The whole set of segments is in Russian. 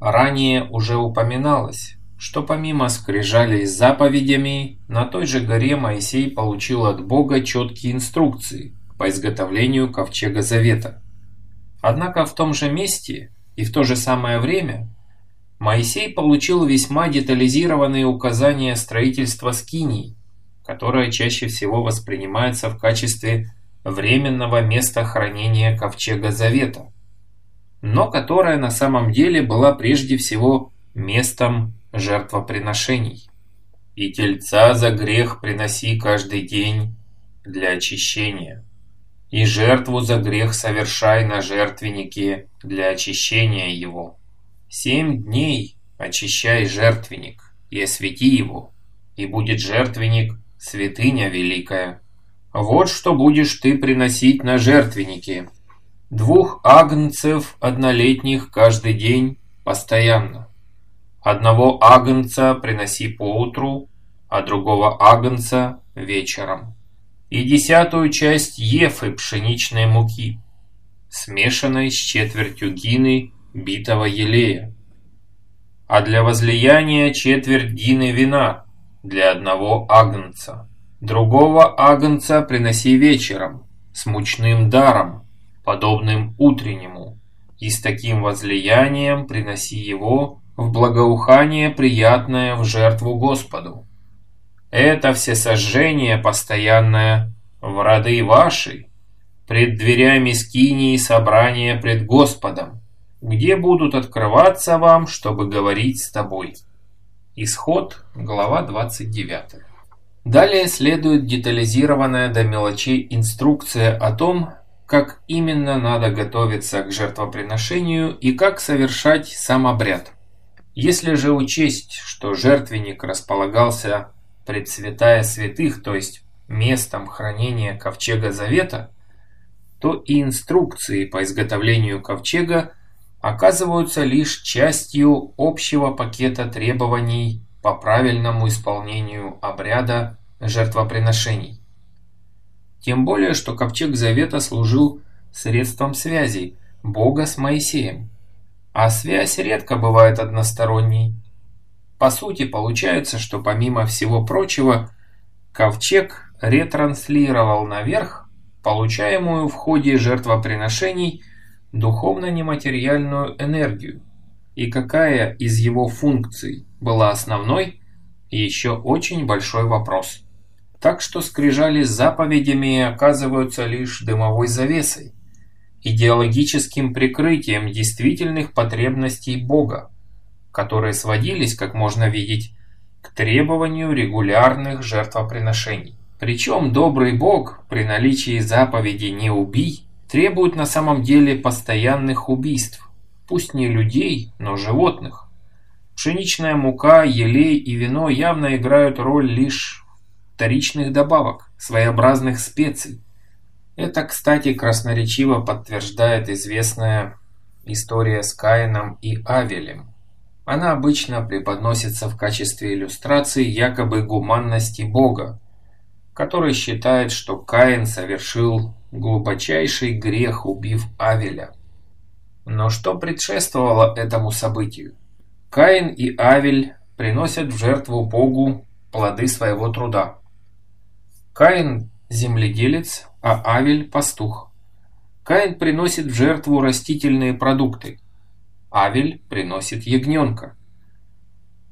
Ранее уже упоминалось, что помимо скрижалей с заповедями, на той же горе Моисей получил от Бога четкие инструкции по изготовлению ковчега завета. Однако в том же месте и в то же самое время Моисей получил весьма детализированные указания строительства скинии, которое чаще всего воспринимается в качестве временного места хранения ковчега завета, но которое на самом деле была прежде всего местом жертвоприношений. «И тельца за грех приноси каждый день для очищения, и жертву за грех совершай на жертвеннике для очищения его». Семь дней очищай жертвенник и освети его, и будет жертвенник святыня великая. Вот что будешь ты приносить на жертвеннике. Двух агнцев однолетних каждый день постоянно. Одного агнца приноси поутру, а другого агнца вечером. И десятую часть ефы пшеничной муки, смешанной с четвертью гины битого елея, а для возлияния четверть гины вина для одного агнца. Другого агнца приноси вечером, с мучным даром, подобным утреннему, и с таким возлиянием приноси его в благоухание приятное в жертву Господу. Это все сожжение постоянное в роды ваши, пред дверями скинии собрания пред Господом, где будут открываться вам, чтобы говорить с тобой. Исход, глава 29. Далее следует детализированная до мелочей инструкция о том, как именно надо готовиться к жертвоприношению и как совершать сам обряд. Если же учесть, что жертвенник располагался пред святая святых, то есть местом хранения ковчега завета, то и инструкции по изготовлению ковчега оказываются лишь частью общего пакета требований по правильному исполнению обряда жертвоприношений. Тем более, что ковчег Завета служил средством связи Бога с Моисеем, а связь редко бывает односторонней. По сути, получается, что помимо всего прочего, ковчег ретранслировал наверх получаемую в ходе жертвоприношений – духовно-нематериальную энергию, и какая из его функций была основной, еще очень большой вопрос. Так что скрижали с заповедями оказываются лишь дымовой завесой, идеологическим прикрытием действительных потребностей Бога, которые сводились, как можно видеть, к требованию регулярных жертвоприношений. Причем добрый Бог при наличии заповеди «не убий» требуют на самом деле постоянных убийств, пусть не людей, но животных. Пшеничная мука, елей и вино явно играют роль лишь вторичных добавок, своеобразных специй. Это, кстати, красноречиво подтверждает известная история с Каином и Авелем. Она обычно преподносится в качестве иллюстрации якобы гуманности Бога, который считает, что Каин совершил глубочайший грех, убив Авеля. Но что предшествовало этому событию? Каин и Авель приносят в жертву Богу плоды своего труда. Каин – земледелец, а Авель – пастух. Каин приносит в жертву растительные продукты. Авель приносит ягненка.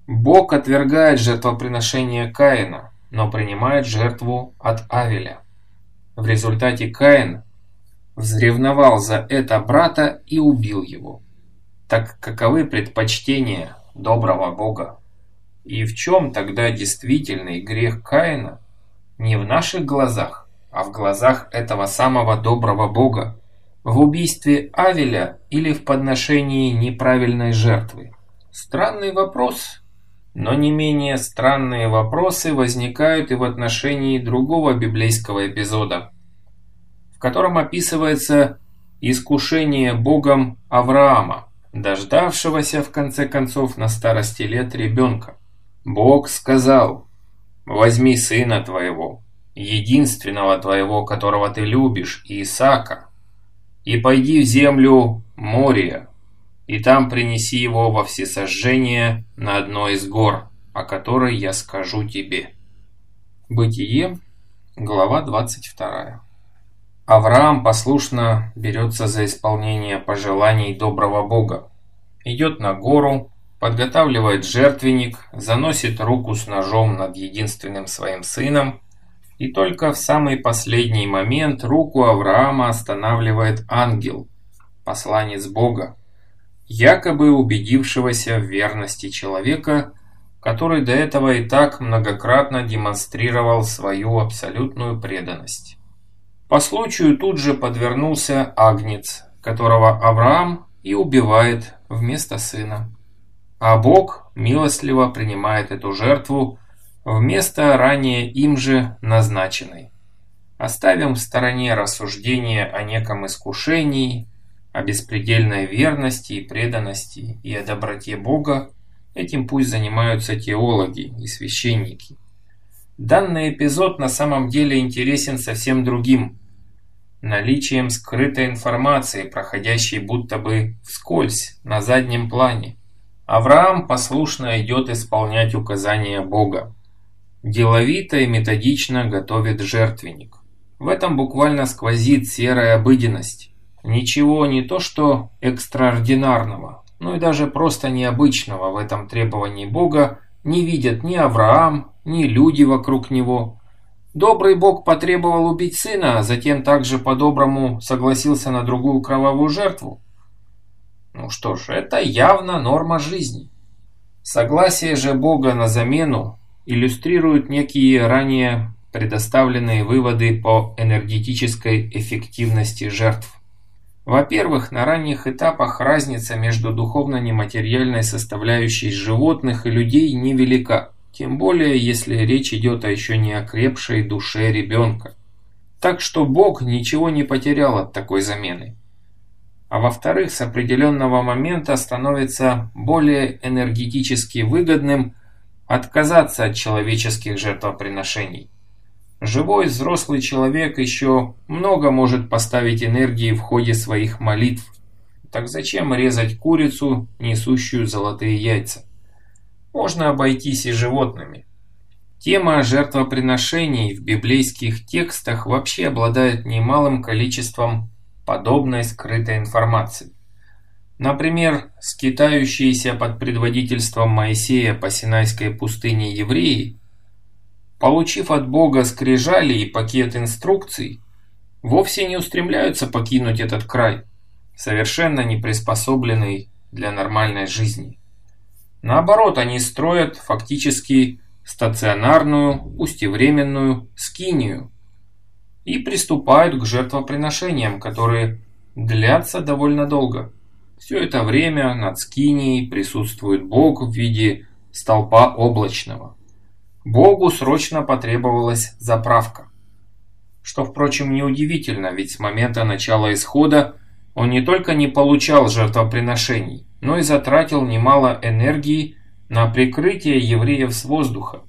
Бог отвергает жертвоприношение Каина, но принимает жертву от Авеля. В результате Каин взревновал за это брата и убил его. Так каковы предпочтения доброго Бога? И в чем тогда действительный грех Каина? Не в наших глазах, а в глазах этого самого доброго Бога. В убийстве Авеля или в подношении неправильной жертвы? Странный вопрос, но не менее странные вопросы возникают и в отношении другого библейского эпизода, в котором описывается искушение Богом Авраама, дождавшегося в конце концов на старости лет ребенка. Бог сказал, возьми сына твоего, единственного твоего, которого ты любишь, Исаака, и пойди в землю Мория, и там принеси его во всесожжение на одной из гор, о которой я скажу тебе». Бытие, глава 22. Авраам послушно берется за исполнение пожеланий доброго Бога. Идет на гору, подготавливает жертвенник, заносит руку с ножом над единственным своим сыном, и только в самый последний момент руку Авраама останавливает ангел, посланец Бога, якобы убедившегося в верности человека, который до этого и так многократно демонстрировал свою абсолютную преданность. По случаю тут же подвернулся агнец, которого Авраам и убивает вместо сына. А Бог милостливо принимает эту жертву вместо ранее им же назначенной. Оставим в стороне рассуждения о неком искушении, о беспредельной верности и преданности и о доброте Бога, этим пусть занимаются теологи и священники. Данный эпизод на самом деле интересен совсем другим. Наличием скрытой информации, проходящей будто бы вскользь, на заднем плане. Авраам послушно идет исполнять указания Бога. Деловито и методично готовит жертвенник. В этом буквально сквозит серая обыденность. Ничего не то что экстраординарного, но и даже просто необычного в этом требовании Бога не видят ни Авраам, ни люди вокруг него. Добрый Бог потребовал убить сына, а затем также по-доброму согласился на другую кровавую жертву. Ну что ж, это явно норма жизни. Согласие же Бога на замену иллюстрирует некие ранее предоставленные выводы по энергетической эффективности жертв. Во-первых, на ранних этапах разница между духовно-нематериальной составляющей животных и людей невелика, тем более если речь идет о еще не окрепшей душе ребенка. Так что Бог ничего не потерял от такой замены. А во-вторых, с определенного момента становится более энергетически выгодным отказаться от человеческих жертвоприношений. Живой взрослый человек еще много может поставить энергии в ходе своих молитв. Так зачем резать курицу, несущую золотые яйца? Можно обойтись и животными. Тема жертвоприношений в библейских текстах вообще обладает немалым количеством подобной скрытой информации. Например, скитающиеся под предводительством Моисея по Синайской пустыне евреи получив от Бога скрижали и пакет инструкций, вовсе не устремляются покинуть этот край, совершенно не приспособленный для нормальной жизни. Наоборот, они строят фактически стационарную, пусть скинию и приступают к жертвоприношениям, которые длятся довольно долго. Все это время над скинией присутствует Бог в виде столпа облачного. Богу срочно потребовалась заправка. Что, впрочем, неудивительно, ведь с момента начала исхода он не только не получал жертвоприношений, но и затратил немало энергии на прикрытие евреев с воздуха.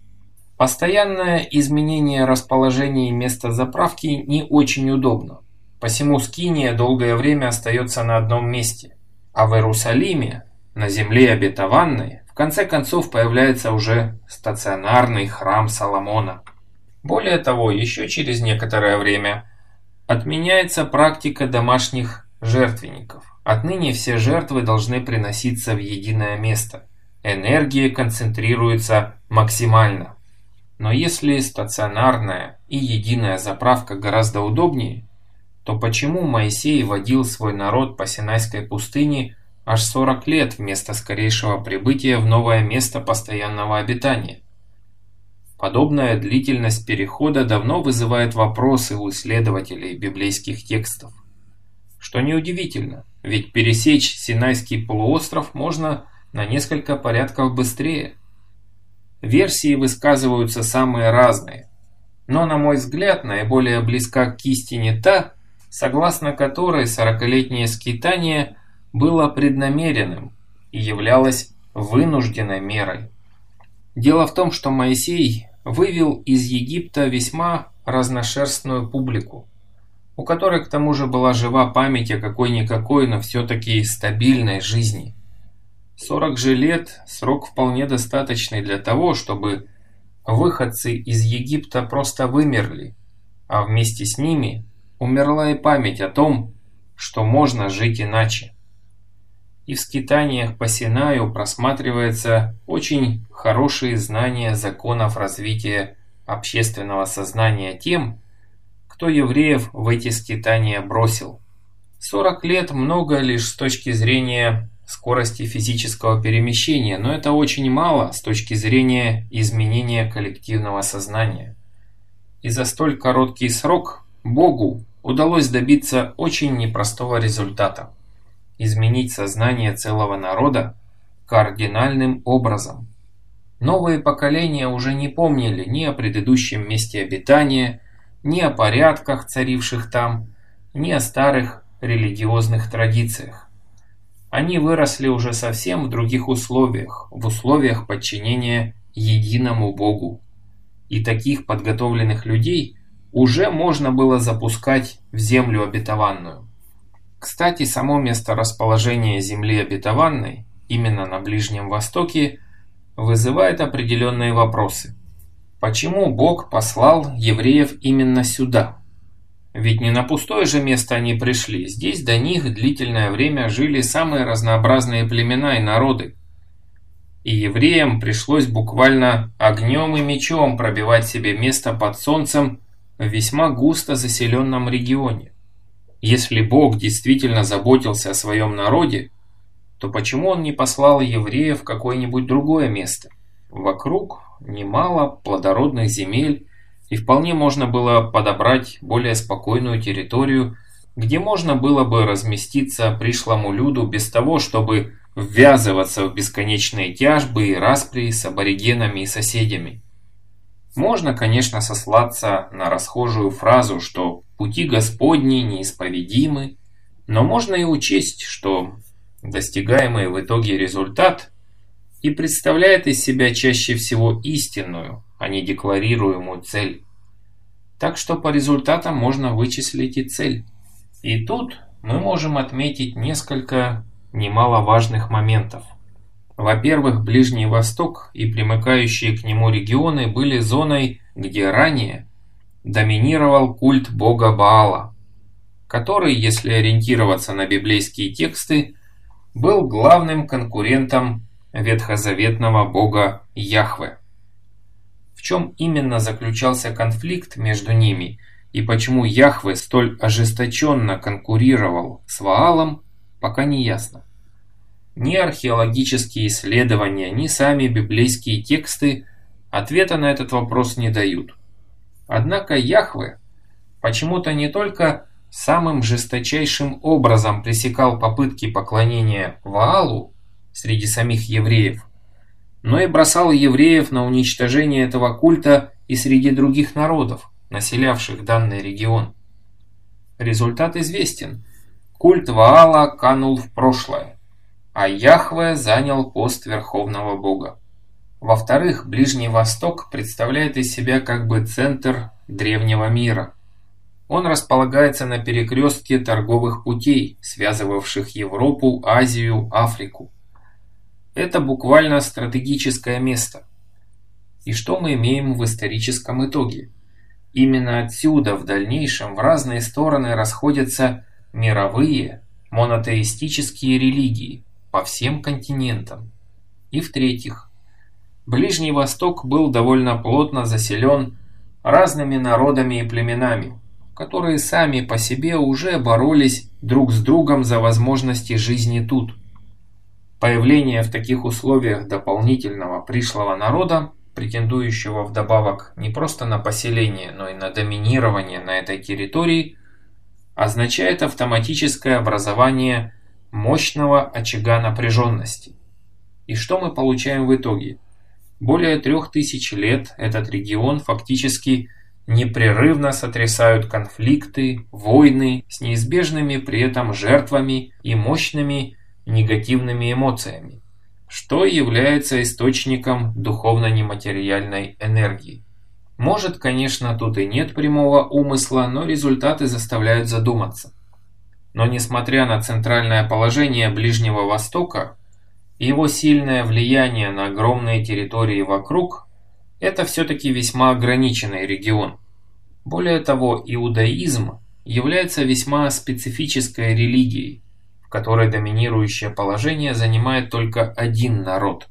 Постоянное изменение расположения места заправки не очень удобно. Посему Скиния долгое время остается на одном месте, а в Иерусалиме, на земле обетованной, конце концов появляется уже стационарный храм Соломона. Более того, еще через некоторое время отменяется практика домашних жертвенников. Отныне все жертвы должны приноситься в единое место. Энергия концентрируется максимально. Но если стационарная и единая заправка гораздо удобнее, то почему Моисей водил свой народ по Синайской пустыне аж 40 лет вместо скорейшего прибытия в новое место постоянного обитания. Подобная длительность перехода давно вызывает вопросы у исследователей библейских текстов. Что неудивительно, ведь пересечь Синайский полуостров можно на несколько порядков быстрее. Версии высказываются самые разные, но, на мой взгляд, наиболее близка к истине та, согласно которой сорокалетнее скитание – было преднамеренным и являлось вынужденной мерой. Дело в том, что Моисей вывел из Египта весьма разношерстную публику. у которой к тому же была жива память о какой-никакой, но все-таки стабильной жизни. 40 же лет – срок вполне достаточный для того, чтобы выходцы из Египта просто вымерли, а вместе с ними умерла и память о том, что можно жить иначе. И в скитаниях по Синаю просматривается очень хорошие знания законов развития общественного сознания тем, кто евреев в эти скитания бросил. 40 лет много лишь с точки зрения скорости физического перемещения, но это очень мало с точки зрения изменения коллективного сознания. И за столь короткий срок Богу удалось добиться очень непростого результата – изменить сознание целого народа кардинальным образом. Новые поколения уже не помнили ни о предыдущем месте обитания, ни о порядках, царивших там, ни о старых религиозных традициях. Они выросли уже совсем в других условиях, в условиях подчинения единому Богу. И таких подготовленных людей уже можно было запускать в землю обетованную. Кстати, само место расположения земли обетованной, именно на Ближнем Востоке, вызывает определенные вопросы. Почему Бог послал евреев именно сюда? Ведь не на пустое же место они пришли. Здесь до них длительное время жили самые разнообразные племена и народы. И евреям пришлось буквально огнем и мечом пробивать себе место под солнцем в весьма густо заселенном регионе. Если Бог действительно заботился о своем народе, то почему Он не послал евреев в какое-нибудь другое место? Вокруг немало плодородных земель, и вполне можно было подобрать более спокойную территорию, где можно было бы разместиться пришлому люду без того, чтобы ввязываться в бесконечные тяжбы и распри с аборигенами и соседями. Можно, конечно, сослаться на расхожую фразу, что пути Господни неисповедимы, но можно и учесть, что достигаемый в итоге результат и представляет из себя чаще всего истинную, а не декларируемую цель. Так что по результатам можно вычислить и цель. И тут мы можем отметить несколько немаловажных моментов. Во-первых, Ближний Восток и примыкающие к нему регионы были зоной, где ранее доминировал культ бога Баала, который, если ориентироваться на библейские тексты, был главным конкурентом ветхозаветного бога Яхве. В чем именно заключался конфликт между ними и почему Яхве столь ожесточенно конкурировал с Ваалом, пока не ясно. Ни археологические исследования, ни сами библейские тексты ответа на этот вопрос не дают. Однако Яхве почему-то не только самым жесточайшим образом пресекал попытки поклонения Ваалу среди самих евреев, но и бросал евреев на уничтожение этого культа и среди других народов, населявших данный регион. Результат известен. Культ Ваала канул в прошлое, а Яхве занял пост Верховного Бога. Во-вторых, Ближний Восток представляет из себя как бы центр древнего мира. Он располагается на перекрестке торговых путей, связывавших Европу, Азию, Африку. Это буквально стратегическое место. И что мы имеем в историческом итоге? Именно отсюда в дальнейшем в разные стороны расходятся мировые монотеистические религии по всем континентам. И в-третьих, Ближний Восток был довольно плотно заселен разными народами и племенами, которые сами по себе уже боролись друг с другом за возможности жизни тут – Появление в таких условиях дополнительного пришлого народа, претендующего вдобавок не просто на поселение, но и на доминирование на этой территории, означает автоматическое образование мощного очага напряженности. И что мы получаем в итоге? Более трех тысяч лет этот регион фактически непрерывно сотрясают конфликты, войны с неизбежными при этом жертвами и мощными негативными эмоциями, что является источником духовно-нематериальной энергии. Может, конечно, тут и нет прямого умысла, но результаты заставляют задуматься. Но несмотря на центральное положение Ближнего Востока, его сильное влияние на огромные территории вокруг, это все-таки весьма ограниченный регион. Более того, иудаизм является весьма специфической религией, в которой доминирующее положение занимает только один народ.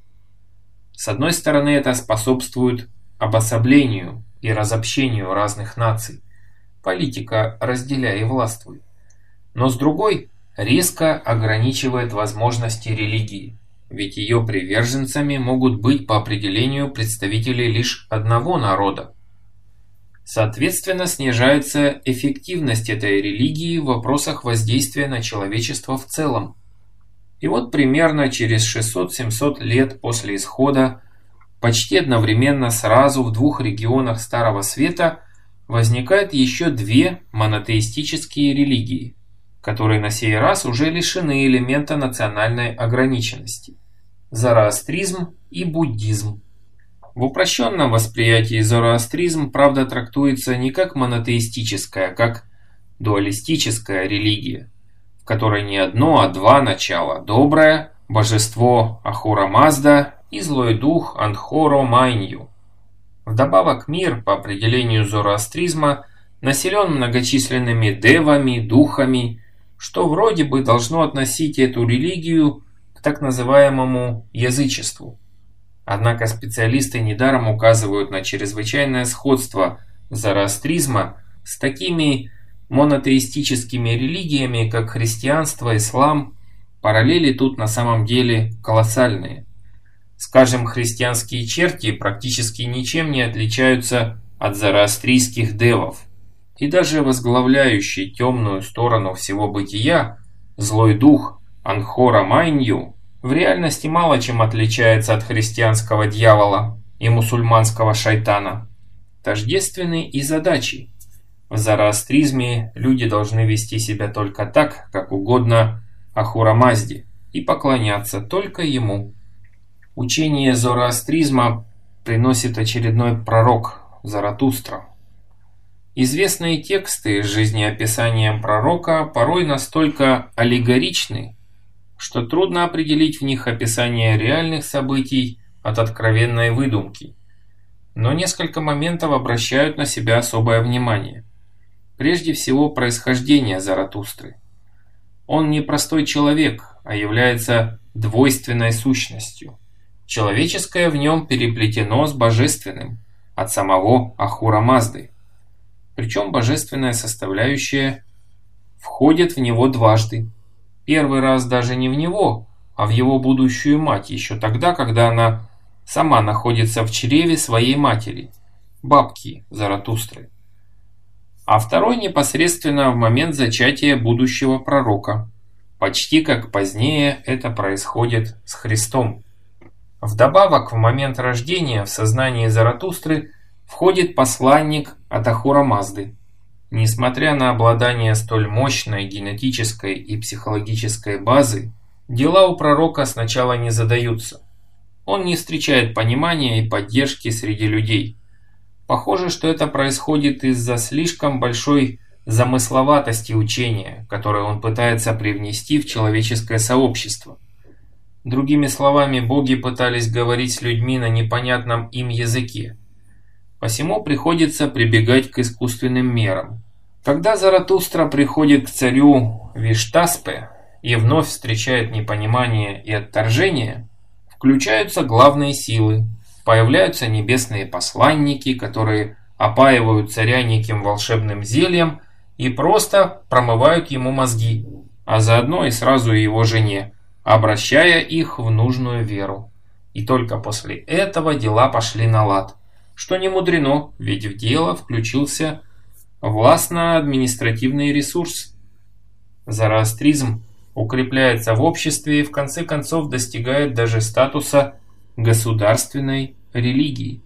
С одной стороны, это способствует обособлению и разобщению разных наций. Политика «разделяй и властвуй». Но с другой, резко ограничивает возможности религии, ведь ее приверженцами могут быть по определению представители лишь одного народа. Соответственно, снижается эффективность этой религии в вопросах воздействия на человечество в целом. И вот примерно через 600-700 лет после исхода Почти одновременно сразу в двух регионах Старого Света возникают еще две монотеистические религии, которые на сей раз уже лишены элемента национальной ограниченности – зороастризм и буддизм. В упрощенном восприятии зороастризм, правда, трактуется не как монотеистическая, а как дуалистическая религия, в которой не одно, а два начала – доброе, божество Ахура Мазда и злой дух Анхоро Майнью. Вдобавок мир, по определению зороастризма, населен многочисленными девами, духами, что вроде бы должно относить эту религию к так называемому язычеству. Однако специалисты недаром указывают на чрезвычайное сходство зороастризма с такими монотеистическими религиями, как христианство, ислам. Параллели тут на самом деле колоссальные. Скажем, христианские черти практически ничем не отличаются от зороастрийских девов. И даже возглавляющий темную сторону всего бытия, злой дух Анхора Майнью, в реальности мало чем отличается от христианского дьявола и мусульманского шайтана. Тождественны и задачи. В зороастризме люди должны вести себя только так, как угодно Ахура Мазде, и поклоняться только ему. Учение зороастризма приносит очередной пророк Заратустра. Известные тексты с жизнеописанием пророка порой настолько аллегоричны, что трудно определить в них описание реальных событий от откровенной выдумки. Но несколько моментов обращают на себя особое внимание. Прежде всего, происхождение Заратустры. Он не простой человек, а является двойственной сущностью – Человеческое в нем переплетено с божественным от самого Ахура Мазды. Причем божественная составляющая входит в него дважды. Первый раз даже не в него, а в его будущую мать, еще тогда, когда она сама находится в чреве своей матери, бабки Заратустры. А второй непосредственно в момент зачатия будущего пророка, почти как позднее это происходит с Христом. Вдобавок, в момент рождения в сознании Заратустры входит посланник от Ахура Мазды. Несмотря на обладание столь мощной генетической и психологической базы, дела у пророка сначала не задаются. Он не встречает понимания и поддержки среди людей. Похоже, что это происходит из-за слишком большой замысловатости учения, которое он пытается привнести в человеческое сообщество. Другими словами, боги пытались говорить с людьми на непонятном им языке. Посему приходится прибегать к искусственным мерам. Когда Заратустра приходит к царю Виштаспе и вновь встречает непонимание и отторжение, включаются главные силы, появляются небесные посланники, которые опаивают царя неким волшебным зельем и просто промывают ему мозги, а заодно и сразу его жене, обращая их в нужную веру. И только после этого дела пошли на лад. Что не мудрено, ведь в дело включился властно-административный ресурс. Зороастризм укрепляется в обществе и в конце концов достигает даже статуса государственной религии.